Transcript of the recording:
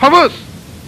Havas!